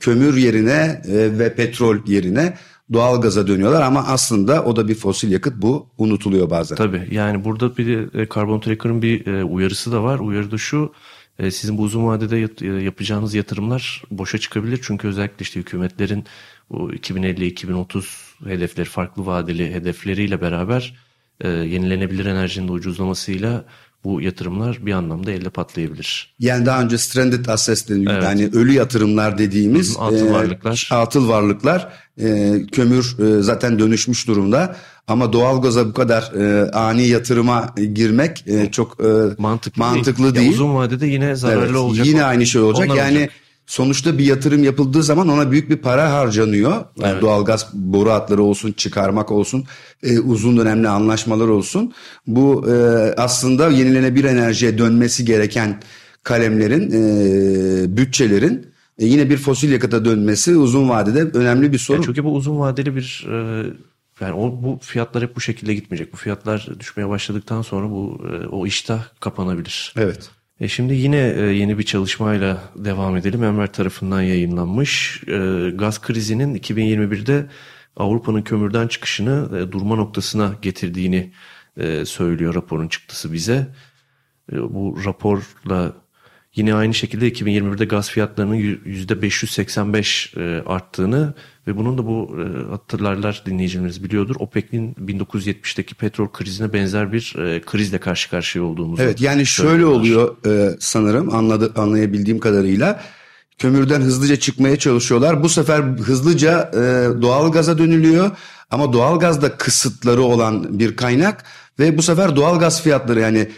kömür yerine e, ve petrol yerine doğal gaza dönüyorlar ama aslında o da bir fosil yakıt bu unutuluyor bazen. Tabii yani burada bir de Carbon Tracker'ın bir e, uyarısı da var. Uyarı da şu e, sizin bu uzun vadede e, yapacağınız yatırımlar boşa çıkabilir. Çünkü özellikle işte hükümetlerin bu 2050-2030 hedefleri farklı vadeli hedefleriyle beraber yenilenebilir enerjinin de ucuzlamasıyla bu yatırımlar bir anlamda elle patlayabilir. Yani daha önce stranded assets deniyor. Evet. Yani ölü yatırımlar dediğimiz atıl e, varlıklar. Atıl varlıklar e, kömür e, zaten dönüşmüş durumda. Ama doğalgaza bu kadar e, ani yatırıma girmek e, çok e, mantıklı, mantıklı değil. değil. uzun vadede yine zararlı evet, olacak. Yine aynı şey olacak. Onlar yani olacak sonuçta bir yatırım yapıldığı zaman ona büyük bir para harcanıyor. Evet. Doğalgaz boru hatları olsun, çıkarmak olsun, e, uzun dönemli anlaşmalar olsun. Bu e, aslında yenilenebilir enerjiye dönmesi gereken kalemlerin, e, bütçelerin e, yine bir fosil yakıta dönmesi uzun vadede önemli bir sorun. Yani çünkü bu uzun vadeli bir e, yani o, bu fiyatlar hep bu şekilde gitmeyecek. Bu fiyatlar düşmeye başladıktan sonra bu e, o iştah kapanabilir. Evet. E şimdi yine e, yeni bir çalışmayla devam edelim. Enver tarafından yayınlanmış. E, gaz krizinin 2021'de Avrupa'nın kömürden çıkışını e, durma noktasına getirdiğini söylüyor raporun çıktısı bize. Bu raporla Yine aynı şekilde 2021'de gaz fiyatlarının %585 e, arttığını ve bunun da bu e, hatırlarlar dinleyicilerimiz biliyordur. OPEC'in 1970'teki petrol krizine benzer bir e, krizle karşı karşıya olduğumuzu. Evet yani şöyle oluyor sanırım anladı, anlayabildiğim kadarıyla. Kömürden hızlıca çıkmaya çalışıyorlar. Bu sefer hızlıca doğal gaza dönülüyor. Ama doğal gazda kısıtları olan bir kaynak ve bu sefer doğal gaz fiyatları yani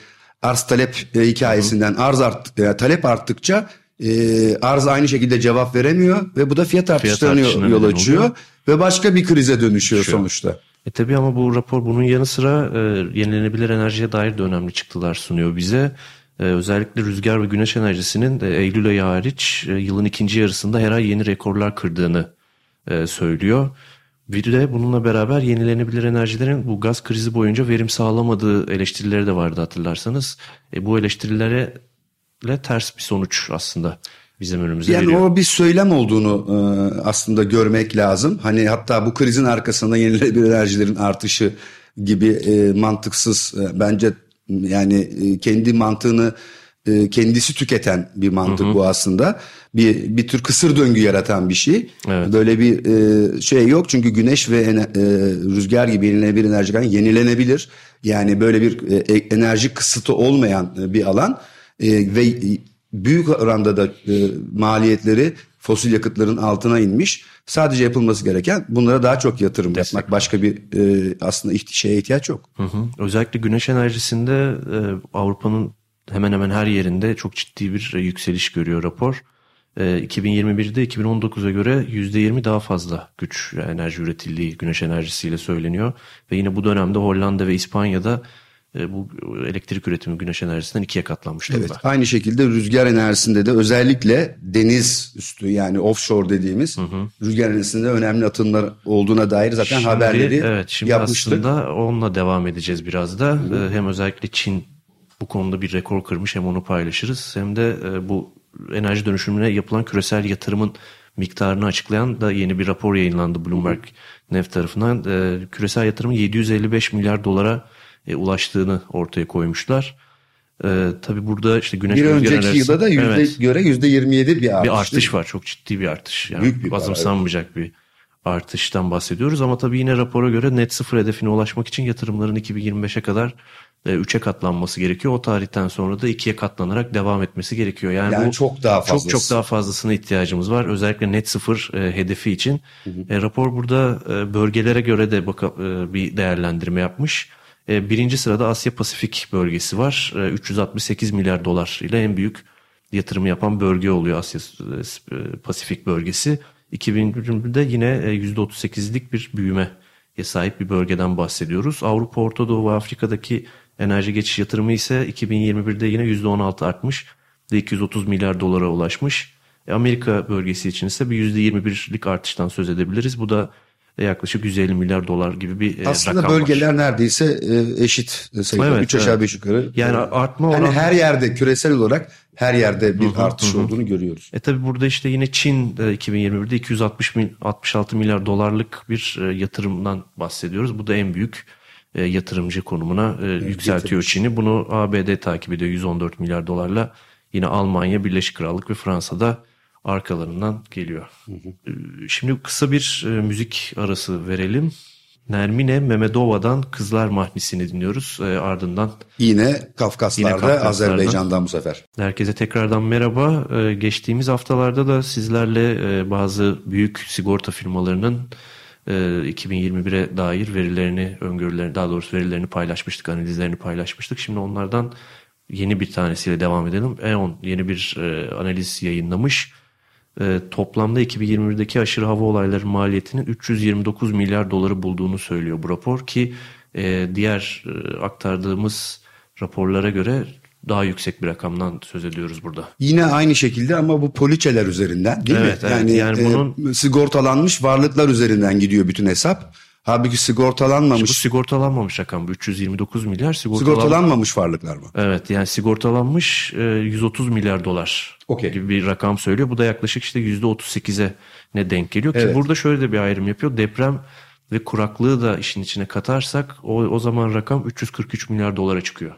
arz talep e, hikayesinden arz art, e, talep arttıkça e, arz aynı şekilde cevap veremiyor ve bu da fiyat artışlarına yol açıyor oluyor. ve başka bir krize dönüşüyor Şu. sonuçta. E tabi ama bu rapor bunun yanı sıra e, yenilenebilir enerjiye dair de önemli çıktılar sunuyor bize. E, özellikle rüzgar ve güneş enerjisinin e, Eylül ayı hariç e, yılın ikinci yarısında her ay yeni rekorlar kırdığını e, söylüyor. Bir de bununla beraber yenilenebilir enerjilerin bu gaz krizi boyunca verim sağlamadığı eleştirileri de vardı hatırlarsanız. E, bu eleştirilere ters bir sonuç aslında bizim önümüze yani veriyor. Yani o bir söylem olduğunu e, aslında görmek lazım. Hani hatta bu krizin arkasında yenilenebilir enerjilerin artışı gibi e, mantıksız e, bence yani e, kendi mantığını e, kendisi tüketen bir mantık hı hı. bu aslında. Bir bir tür kısır döngü yaratan bir şey. Evet. Böyle bir e, şey yok çünkü güneş ve ene, e, rüzgar gibi yenilenebilir enerji kaynağı yenilenebilir. Yani böyle bir e, e enerji kısıtı olmayan e, bir alan e, ve büyük oranda da e, maliyetleri fosil yakıtların altına inmiş. Sadece yapılması gereken bunlara daha çok yatırım Destek. yapmak. Başka bir e, aslında şeye ihtiyaç yok. Hı hı. Özellikle güneş enerjisinde e, Avrupa'nın hemen hemen her yerinde çok ciddi bir e, yükseliş görüyor rapor. 2021'de e, 2019'a göre %20 daha fazla güç enerji üretildiği güneş enerjisiyle söyleniyor. Ve yine bu dönemde Hollanda ve İspanya'da e, bu elektrik üretimi güneş enerjisinden ikiye katlanmış durumda. Evet, aynı şekilde rüzgar enerjisinde de özellikle deniz üstü yani offshore dediğimiz hı hı. rüzgar enerjisinde önemli atımlar olduğuna dair zaten şimdi, haberleri evet, şimdi yapmıştık. Aslında onunla devam edeceğiz biraz da. Hı hı. Hem özellikle Çin bu konuda bir rekor kırmış hem onu paylaşırız. Hem de bu enerji dönüşümüne yapılan küresel yatırımın miktarını açıklayan da yeni bir rapor yayınlandı Bloomberg Neft tarafından. Küresel yatırımın 755 milyar dolara e, ulaştığını ortaya koymuşlar. E, tabii burada işte güneş bir önceki enerjisi, yılda da yüzde evet, göre yüzde 27 bir artış. Bir artış var. Çok ciddi bir artış. Yani Büyük bir azımsanmayacak bir artıştan bahsediyoruz ama tabii yine rapora göre net sıfır hedefine ulaşmak için yatırımların 2025'e kadar 3'e katlanması gerekiyor. O tarihten sonra da 2'ye katlanarak devam etmesi gerekiyor. Yani, yani bu çok daha fazlası. Çok çok daha fazlasına ihtiyacımız var. Özellikle net sıfır e, hedefi için. Hı hı. E, rapor burada e, bölgelere göre de baka, e, bir değerlendirme yapmış. E, birinci sırada Asya Pasifik bölgesi var. 368 e, milyar dolar ile en büyük yatırım yapan bölge oluyor Asya e, Pasifik bölgesi. 2020'de yine %38'lik bir büyüme sahip bir bölgeden bahsediyoruz. Avrupa, Orta Doğu ve Afrika'daki enerji geçiş yatırımı ise 2021'de yine %16 artmış ve 230 milyar dolara ulaşmış. Amerika bölgesi için ise bir %21'lik artıştan söz edebiliriz. Bu da yaklaşık 150 milyar dolar gibi bir e, Aslında rakam bölgeler var. neredeyse e, eşit sayıda. Evet, 3 aşağı 5 evet. yukarı. Yani artma yani her yerde küresel olarak her yerde bir hı hı, artış hı. olduğunu görüyoruz. E tabi burada işte yine Çin 2021'de 260 mil, 66 milyar dolarlık bir e, yatırımdan bahsediyoruz. Bu da en büyük yatırımcı konumuna evet, yükseltiyor. Çin'i. Bunu ABD takip ediyor 114 milyar dolarla. Yine Almanya, Birleşik Krallık ve Fransa'da arkalarından geliyor. Hı hı. Şimdi kısa bir e, müzik arası verelim. Nermine Memedova'dan Kızlar Mahnisini dinliyoruz. E, ardından yine Kafkaslar'da, yine Kafkaslar'da Azerbaycan'dan bu sefer. Herkese tekrardan merhaba. E, geçtiğimiz haftalarda da sizlerle e, bazı büyük sigorta firmalarının e, 2021'e dair verilerini, öngörülerini, daha doğrusu verilerini paylaşmıştık, analizlerini paylaşmıştık. Şimdi onlardan yeni bir tanesiyle devam edelim. E.ON yeni bir e, analiz yayınlamış e, toplamda 2021'deki aşırı hava olayları maliyetinin 329 milyar doları bulduğunu söylüyor bu rapor ki e, diğer e, aktardığımız raporlara göre daha yüksek bir rakamdan söz ediyoruz burada. Yine aynı şekilde ama bu poliçeler üzerinden değil evet, mi? Evet, yani, yani bunun e, sigortalanmış varlıklar üzerinden gidiyor bütün hesap. Halbuki sigortalanmamış. bu sigortalanmamış rakam bu 329 milyar. Sigortalan... Sigortalanmamış varlıklar mı? Evet yani sigortalanmış 130 e, milyar dolar okay. gibi bir rakam söylüyor. Bu da yaklaşık işte %38'e ne denk geliyor. Evet. Ki burada şöyle de bir ayrım yapıyor. Deprem ve kuraklığı da işin içine katarsak o, o zaman rakam 343 milyar dolara çıkıyor.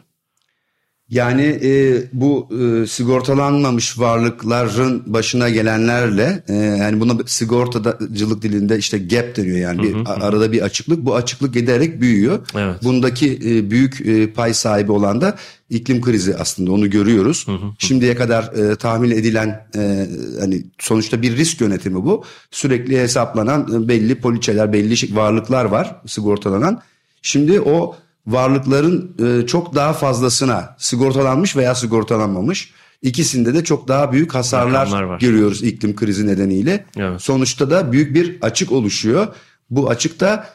Yani e, bu e, sigortalanmamış varlıkların başına gelenlerle e, yani buna sigortacılık dilinde işte gap deniyor yani bir, hı hı. arada bir açıklık. Bu açıklık giderek büyüyor. Evet. Bundaki e, büyük e, pay sahibi olan da iklim krizi aslında onu görüyoruz. Hı hı. Şimdiye kadar e, tahmin edilen e, hani sonuçta bir risk yönetimi bu. Sürekli hesaplanan e, belli poliçeler, belli varlıklar var sigortalanan. Şimdi o varlıkların e, çok daha fazlasına sigortalanmış veya sigortalanmamış. İkisinde de çok daha büyük hasarlar görüyoruz iklim krizi nedeniyle. Evet. Sonuçta da büyük bir açık oluşuyor. Bu açıkta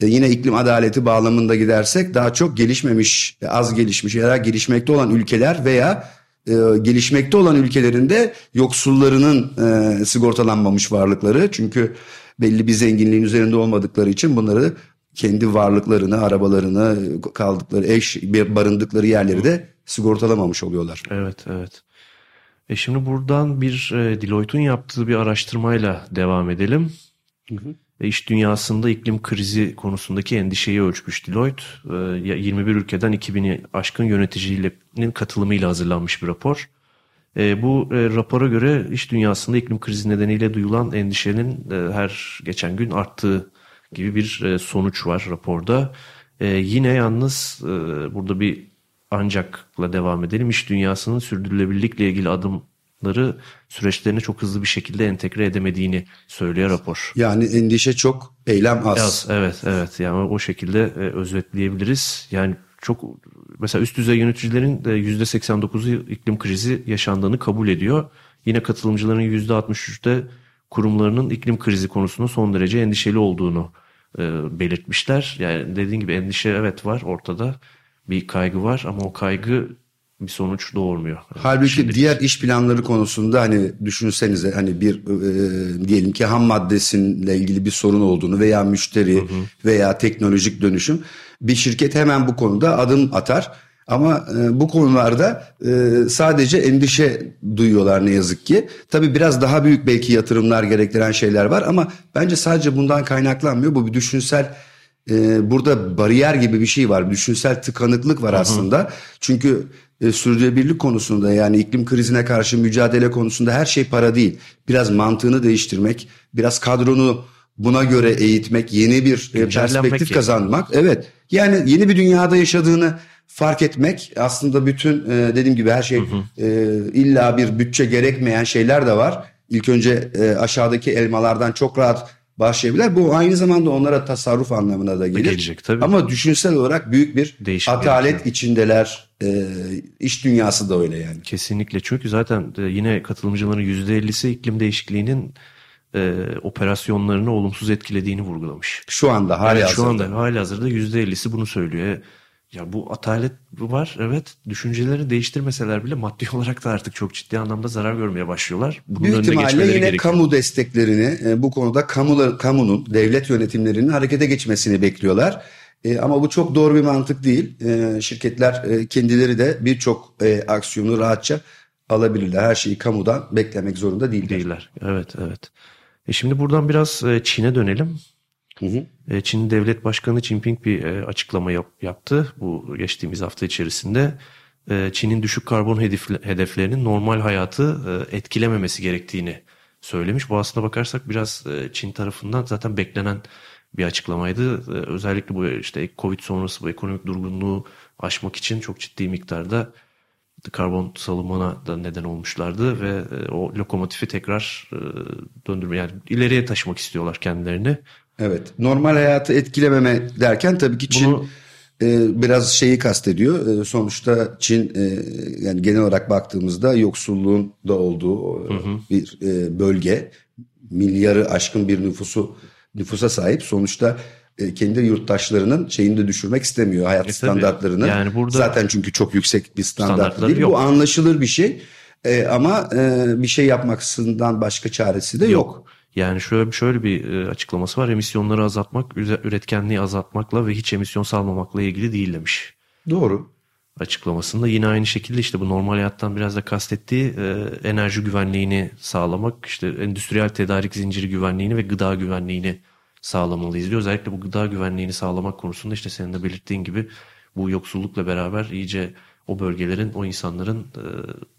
e, yine iklim adaleti bağlamında gidersek daha çok gelişmemiş, az gelişmiş ya da gelişmekte olan ülkeler veya e, gelişmekte olan ülkelerinde yoksullarının e, sigortalanmamış varlıkları. Çünkü belli bir zenginliğin üzerinde olmadıkları için bunları kendi varlıklarını, arabalarını, kaldıkları eş, barındıkları yerleri de sigortalamamış oluyorlar. Evet, evet. E şimdi buradan bir e, Deloitte'un yaptığı bir araştırmayla devam edelim. Hı hı. E, iş dünyasında iklim krizi konusundaki endişeyi ölçmüş Deloitte. E, 21 ülkeden 2000'i aşkın yöneticinin katılımıyla hazırlanmış bir rapor. E, bu e, rapora göre iş dünyasında iklim krizi nedeniyle duyulan endişenin e, her geçen gün arttığı gibi bir e, sonuç var raporda. E, yine yalnız e, burada bir ancakla devam edelim. İş dünyasının sürdürülebilirlikle ilgili adımları süreçlerini çok hızlı bir şekilde entegre edemediğini söylüyor rapor. Yani endişe çok, eylem az. az evet, evet. Yani o şekilde özetleyebiliriz. Yani çok mesela üst düzey yöneticilerin %89'u iklim krizi yaşandığını kabul ediyor. Yine katılımcıların %63'te kurumlarının iklim krizi konusunda son derece endişeli olduğunu e, belirtmişler. Yani dediğin gibi endişe evet var ortada. bir kaygı var ama o kaygı bir sonuç doğurmuyor. Halbuki Şimdi... diğer iş planları konusunda hani düşünsenize hani bir e, diyelim ki ham maddesinle ilgili bir sorun olduğunu veya müşteri hı hı. veya teknolojik dönüşüm bir şirket hemen bu konuda adım atar. Ama e, bu konularda e, sadece endişe duyuyorlar ne yazık ki. Tabii biraz daha büyük belki yatırımlar gerektiren şeyler var ama bence sadece bundan kaynaklanmıyor. Bu bir düşünsel e, burada bariyer gibi bir şey var. Düşünsel tıkanıklık var aslında. Hı hı. Çünkü e, sürdürülebilirlik konusunda yani iklim krizine karşı mücadele konusunda her şey para değil. Biraz mantığını değiştirmek, biraz kadronu buna göre eğitmek, yeni bir e, perspektif kazanmak. Evet. Yani yeni bir dünyada yaşadığını fark etmek aslında bütün e, dediğim gibi her şey hı hı. E, illa bir bütçe gerekmeyen şeyler de var. İlk önce aşağıdaki elmalardan çok rahat başlayabilirler. Bu aynı zamanda onlara tasarruf anlamına da gelir. Gelecek tabii. Ama düşünsel olarak büyük bir Değişim atalet gerekiyor. içindeler. E, iş dünyası da öyle yani. Kesinlikle çünkü zaten yine katılımcıların %50'si iklim değişikliğinin e, operasyonlarını olumsuz etkilediğini vurgulamış. Şu anda hali evet, Şu anda hali hazırda %50'si bunu söylüyor. E, ya bu atalet var evet düşünceleri değiştirmeseler bile maddi olarak da artık çok ciddi anlamda zarar görmeye başlıyorlar. Bunun Büyük ihtimalle yine gerekiyor. kamu desteklerini e, bu konuda kamu, kamunun devlet yönetimlerinin harekete geçmesini bekliyorlar. E, ama bu çok doğru bir mantık değil. E, şirketler e, kendileri de birçok e, aksiyonu rahatça alabilirler. Her şeyi kamudan beklemek zorunda değiller. Değiller. Evet evet. E şimdi buradan biraz e, Çin'e dönelim. Hı hı. E, Çin Devlet Başkanı Xi Jinping bir e, açıklama yap, yaptı bu geçtiğimiz hafta içerisinde. Çin'in düşük karbon hedeflerinin normal hayatı etkilememesi gerektiğini söylemiş. Bu aslına bakarsak biraz Çin tarafından zaten beklenen bir açıklamaydı. Özellikle bu işte Covid sonrası bu ekonomik durgunluğu aşmak için çok ciddi miktarda karbon salımına da neden olmuşlardı ve o lokomotifi tekrar döndürme yani ileriye taşımak istiyorlar kendilerini. Evet. Normal hayatı etkilememe derken tabii ki Çin Bunu... e, biraz şeyi kastediyor. E, sonuçta Çin e, yani genel olarak baktığımızda yoksulluğun da olduğu hı hı. bir e, bölge. Milyarı aşkın bir nüfusu nüfusa sahip. Sonuçta e, kendi yurttaşlarının şeyini de düşürmek istemiyor hayat e, standartlarını. Yani burada zaten çünkü çok yüksek bir standart değil. Yok. Bu anlaşılır bir şey. E, ama e, bir şey yapmaksından başka çaresi de yok. yok. Yani şöyle şöyle bir e, açıklaması var. Emisyonları azaltmak, üretkenliği azaltmakla ve hiç emisyon salmamakla ilgili değil demiş. Doğru. Açıklamasında yine aynı şekilde işte bu normal hayattan biraz da kastettiği e, enerji güvenliğini sağlamak, işte endüstriyel tedarik zinciri güvenliğini ve gıda güvenliğini sağlamalıyız diyor. Özellikle bu gıda güvenliğini sağlamak konusunda işte senin de belirttiğin gibi bu yoksullukla beraber iyice o bölgelerin, o insanların e,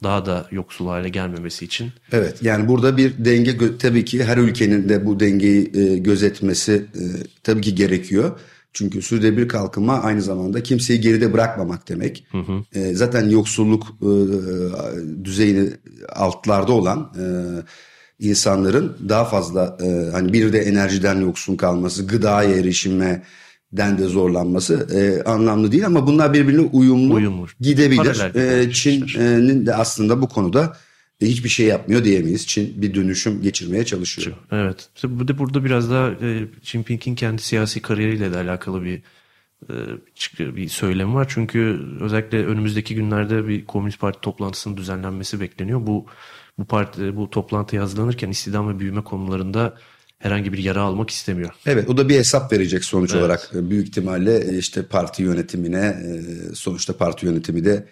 daha da yoksul hale gelmemesi için. Evet yani burada bir denge tabii ki her ülkenin de bu dengeyi e, gözetmesi e, tabii ki gerekiyor. Çünkü sürdürülebilir kalkınma aynı zamanda kimseyi geride bırakmamak demek. Hı hı. Zaten yoksulluk düzeyini altlarda olan insanların daha fazla hani bir de enerjiden yoksun kalması, gıdaya erişime, den de zorlanması e, anlamlı değil ama bunlar birbirine uyumlu Uyumlu. gidebilir. E, Çin'in de aslında bu konuda e, hiçbir şey yapmıyor diyemeyiz. Çin bir dönüşüm geçirmeye çalışıyor. Evet. Bu da burada biraz daha e, Jinping'in kendi siyasi kariyeriyle de alakalı bir e, bir söylemi var. Çünkü özellikle önümüzdeki günlerde bir Komünist Parti toplantısının düzenlenmesi bekleniyor. Bu bu parti bu toplantı hazırlanırken istihdam ve büyüme konularında herhangi bir yara almak istemiyor. Evet o da bir hesap verecek sonuç evet. olarak. Büyük ihtimalle e, işte parti yönetimine e, sonuçta parti yönetimi de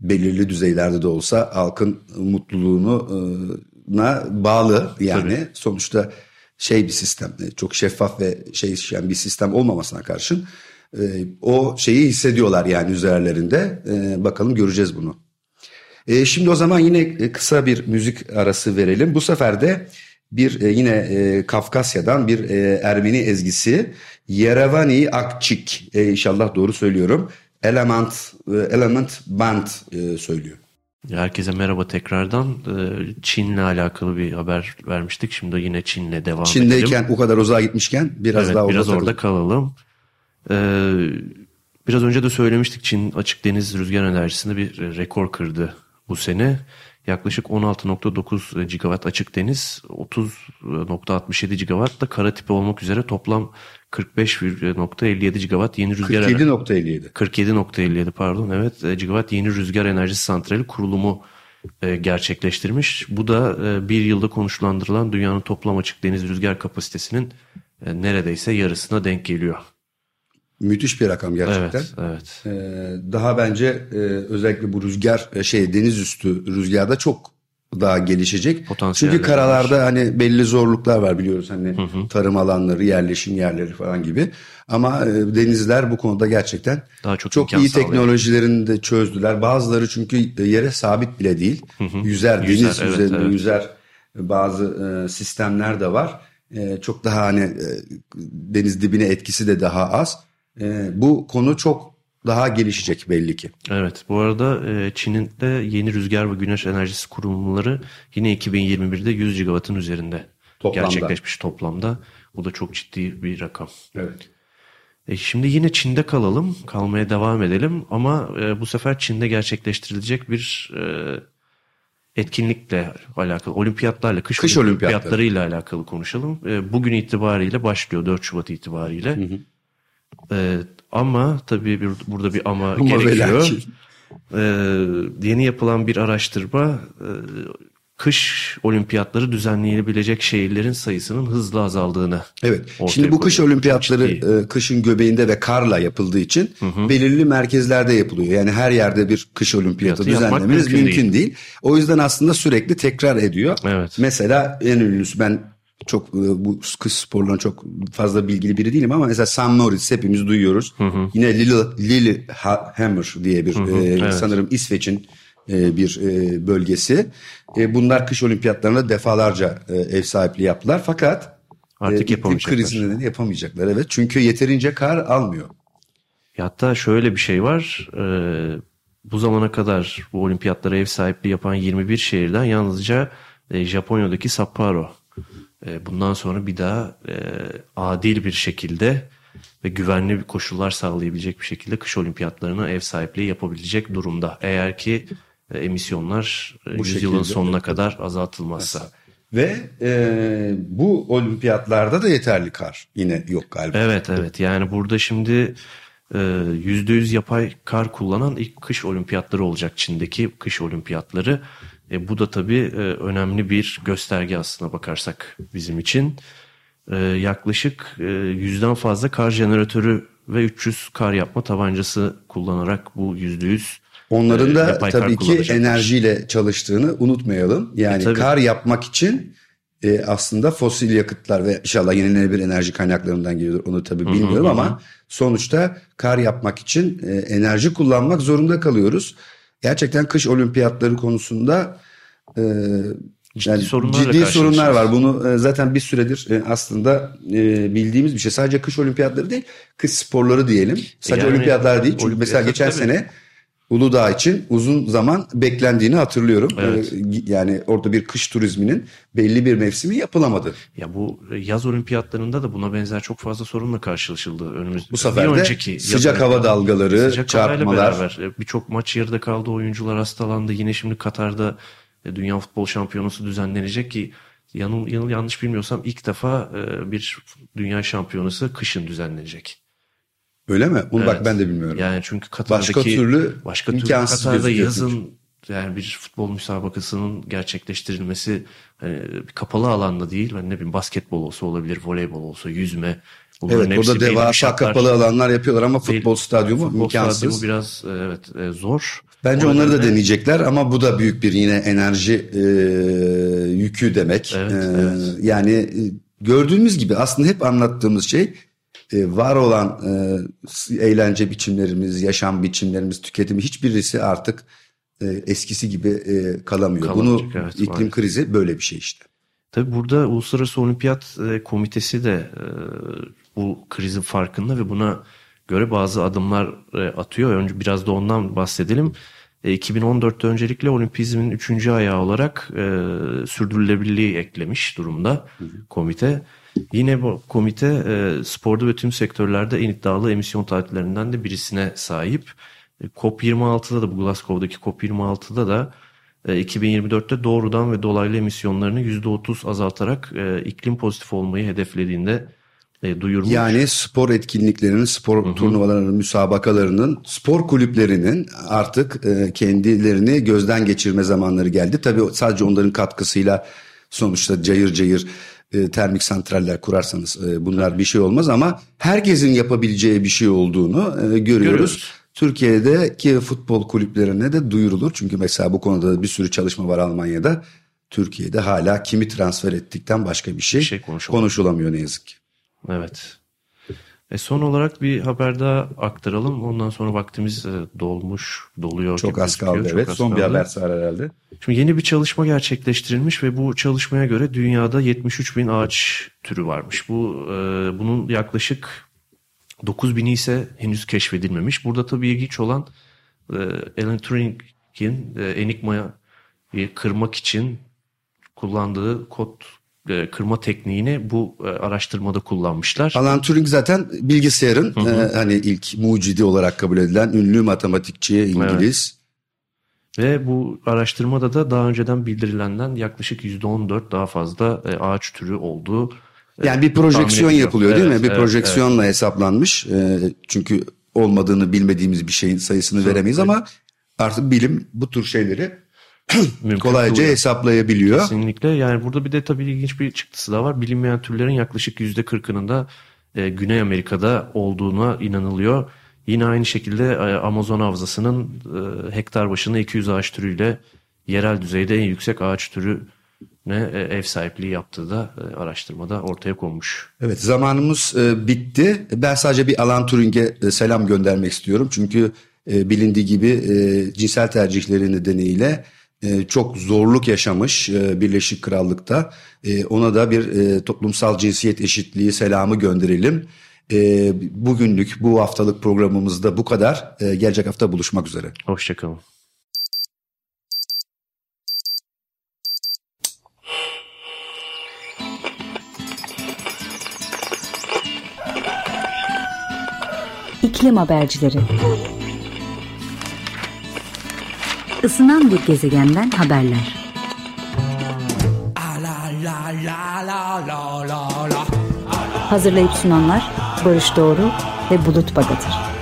belirli düzeylerde de olsa halkın mutluluğuna bağlı yani Tabii. sonuçta şey bir sistem e, çok şeffaf ve şey işleyen bir sistem olmamasına karşın o şeyi hissediyorlar yani üzerlerinde bakalım göreceğiz bunu. Şimdi o zaman yine kısa bir müzik arası verelim. Bu sefer de bir e, yine e, Kafkasya'dan bir e, Ermeni ezgisi Yerevani Akçik e, inşallah doğru söylüyorum. Element e, Element Band e, söylüyor. Herkese merhaba tekrardan. E, Çin'le alakalı bir haber vermiştik. Şimdi yine Çin'le devam Çin'deyken, edelim. Çin'deyken o kadar uzağa gitmişken biraz evet, daha biraz orada kalalım. Ee, biraz önce de söylemiştik Çin açık deniz rüzgar enerjisinde bir rekor kırdı bu sene. Yaklaşık 16.9 gigawatt açık deniz, 30.67 gigawatt da kara tipi olmak üzere toplam 45.57 gigawatt yeni rüzgar 47.57. 47.57 pardon evet e, gigawatt yeni rüzgar enerjisi santrali kurulumu e, gerçekleştirmiş. Bu da e, bir yılda konuşlandırılan dünyanın toplam açık deniz rüzgar kapasitesinin neredeyse yarısına denk geliyor. Müthiş bir rakam gerçekten. Evet, evet. Ee, daha bence e, özellikle bu rüzgar e, şey deniz üstü rüzgarda çok daha gelişecek. Çünkü karalarda var. hani belli zorluklar var biliyoruz hani hı hı. tarım alanları, yerleşim yerleri falan gibi. Ama e, denizler bu konuda gerçekten daha çok, çok iyi teknolojilerini de çözdüler. Bazıları çünkü yere sabit bile değil. Hı hı. Yüzer, deniz yüzer, üzerinde evet, evet. yüzer bazı e, sistemler de var. E, çok daha hani e, deniz dibine etkisi de daha az. E, bu konu çok daha gelişecek belli ki. Evet bu arada e, Çin'in de yeni rüzgar ve güneş enerjisi kurumları yine 2021'de 100 gigawattın üzerinde toplamda. gerçekleşmiş toplamda. Bu da çok ciddi bir rakam. Evet. E şimdi yine Çin'de kalalım, kalmaya devam edelim ama e, bu sefer Çin'de gerçekleştirilecek bir e, etkinlikle alakalı, olimpiyatlarla, kış, kış olimpiyatlarıyla alakalı konuşalım. E, bugün itibariyle başlıyor, 4 Şubat itibariyle. Hı hı. E, ama tabii bir, burada bir ama, ama gerekiyor. E, yeni yapılan bir araştırma e, kış olimpiyatları düzenleyebilecek şehirlerin sayısının hızla azaldığını. Evet. Şimdi bu kış olimpiyatları e, kışın göbeğinde ve karla yapıldığı için hı hı. belirli merkezlerde yapılıyor. Yani her yerde bir kış olimpiyatı düzenlemeniz mümkün, mümkün değil. değil. O yüzden aslında sürekli tekrar ediyor. Evet. Mesela en ünlüsü ben çok e, bu kış sporlarına çok fazla bilgili biri değilim ama mesela Sam Norris hepimiz duyuyoruz. Hı hı. Yine Lillehammer diye bir hı hı, e, evet. sanırım İsveç'in e, bir e, bölgesi. E, bunlar kış olimpiyatlarında defalarca e, ev sahipliği yaptılar fakat artık e, yapamayacaklar. Nedeni yapamayacaklar evet. Çünkü yeterince kar almıyor. Hatta şöyle bir şey var. E, bu zamana kadar bu olimpiyatlara ev sahipliği yapan 21 şehirden yalnızca e, Japonya'daki Sapporo e, bundan sonra bir daha e, adil bir şekilde ve güvenli bir koşullar sağlayabilecek bir şekilde kış olimpiyatlarına ev sahipliği yapabilecek durumda. Eğer ki e, emisyonlar bu yüzyılın sonuna kadar azaltılmazsa. Ve e, bu olimpiyatlarda da yeterli kar yine yok galiba. Evet evet yani burada şimdi yüzde yüz yapay kar kullanan ilk kış olimpiyatları olacak Çin'deki kış olimpiyatları. E, bu da tabii e, önemli bir gösterge aslına bakarsak bizim için. E, yaklaşık e, yüzden fazla kar jeneratörü ve 300 kar yapma tabancası kullanarak bu yüzde yüz Onların e, da tabii ki enerjiyle çalıştığını unutmayalım. Yani e, kar yapmak için e, aslında fosil yakıtlar ve inşallah yenilenebilir enerji kaynaklarından geliyor. Onu tabii bilmiyorum hı hı. ama sonuçta kar yapmak için e, enerji kullanmak zorunda kalıyoruz gerçekten kış olimpiyatları konusunda e, ciddi, yani ciddi sorunlar var. Bunu e, zaten bir süredir e, aslında e, bildiğimiz bir şey. Sadece kış olimpiyatları değil, kış sporları diyelim. Sadece yani, olimpiyatlar değil. Çünkü mesela geçen tabii. sene Uludağ için uzun zaman beklendiğini hatırlıyorum. Evet. Ee, yani orada bir kış turizminin belli bir mevsimi yapılamadı. Ya bu yaz olimpiyatlarında da buna benzer çok fazla sorunla karşılaşıldı önümüzde. Bu sefer de önceki sıcak hava dalgaları, sıcak çarpmalar. E, birçok maç yarıda kaldı, oyuncular hastalandı. Yine şimdi Katar'da e, Dünya Futbol Şampiyonası düzenlenecek ki yanıl, yanıl yanlış bilmiyorsam ilk defa e, bir dünya şampiyonası kışın düzenlenecek. Öyle mi? Onu evet. bak ben de bilmiyorum. Yani çünkü Katar'daki başka türlü başka türlü Katar'da yazın yani bir futbol müsabakasının gerçekleştirilmesi hani bir kapalı alanda değil. Ben ne bileyim basketbol olsa olabilir, voleybol olsa, yüzme. Bunların evet burada devasa kapalı alanlar yapıyorlar ama futbol değil, stadyumu futbol imkansız. Stadyumu biraz evet e, zor. Bence onları da deneyecekler ama bu da büyük bir yine enerji e, yükü demek. Evet, e, evet. Yani e, gördüğümüz gibi aslında hep anlattığımız şey e, var olan e, eğlence biçimlerimiz, yaşam biçimlerimiz, tüketimi hiçbirisi artık e, eskisi gibi e, kalamıyor. Kalamayacak, Bunu evet, iklim maalesef. krizi böyle bir şey işte. Tabii burada Uluslararası Olimpiyat e, Komitesi de e, bu krizin farkında ve buna göre bazı adımlar e, atıyor. Önce biraz da ondan bahsedelim. 2014'te öncelikle olimpizmin üçüncü ayağı olarak e, sürdürülebilirliği eklemiş durumda hı hı. Yine bu komite e, sporda ve tüm sektörlerde en iddialı emisyon tarihlerinden de birisine sahip. E, COP26'da da bu Glasgow'daki COP26'da da 2024'te doğrudan ve dolaylı emisyonlarını %30 azaltarak iklim pozitif olmayı hedeflediğinde duyurmuş. Yani spor etkinliklerinin, spor Hı-hı. turnuvalarının, müsabakalarının, spor kulüplerinin artık kendilerini gözden geçirme zamanları geldi. Tabii sadece onların katkısıyla sonuçta cayır cayır termik santraller kurarsanız bunlar bir şey olmaz ama herkesin yapabileceği bir şey olduğunu görüyoruz. görüyoruz. Türkiye'deki futbol kulüplerine de duyurulur. Çünkü mesela bu konuda bir sürü çalışma var Almanya'da. Türkiye'de hala kimi transfer ettikten başka bir şey, bir şey konuşulamıyor ne yazık ki. Evet. E son olarak bir haber daha aktaralım. Ondan sonra vaktimiz e, dolmuş, doluyor. Çok az kaldı Çok evet. Az son kaldı. bir haber var herhalde. Şimdi yeni bir çalışma gerçekleştirilmiş ve bu çalışmaya göre dünyada 73 bin ağaç türü varmış. Bu e, bunun yaklaşık 9000'i ise henüz keşfedilmemiş. Burada tabii ilginç olan e, Alan Turing'in e, Enigma'yı kırmak için kullandığı kod e, kırma tekniğini bu e, araştırmada kullanmışlar. Alan Turing zaten bilgisayarın hı hı. E, hani ilk mucidi olarak kabul edilen ünlü matematikçi İngiliz. Evet. Ve bu araştırmada da daha önceden bildirilenden yaklaşık %14 daha fazla e, ağaç türü olduğu yani bir projeksiyon yapılıyor evet, değil mi? Bir evet, projeksiyonla evet. hesaplanmış. E, çünkü olmadığını bilmediğimiz bir şeyin sayısını Çok veremeyiz evet. ama artık bilim bu tür şeyleri kolayca oluyor. hesaplayabiliyor. Kesinlikle. Yani burada bir de tabii ilginç bir çıktısı da var. Bilinmeyen türlerin yaklaşık yüzde kırkının da e, Güney Amerika'da olduğuna inanılıyor. Yine aynı şekilde e, Amazon havzasının e, hektar başına 200 ağaç türüyle yerel düzeyde en yüksek ağaç türü ne e, ev sahipliği yaptığı da e, araştırmada ortaya konmuş. Evet zamanımız e, bitti. Ben sadece bir Alan Turing'e selam göndermek istiyorum. Çünkü bilindiği gibi cinsel tercihleri nedeniyle çok zorluk yaşamış Birleşik Krallık'ta. Ona da bir toplumsal cinsiyet eşitliği selamı gönderelim. Bugünlük bu haftalık programımızda bu kadar. Gelecek hafta buluşmak üzere. Hoşçakalın. İklim Habercileri Isınan bir gezegenden haberler. Hazırlayıp sunanlar Barış Doğru ve Bulut Bagatır.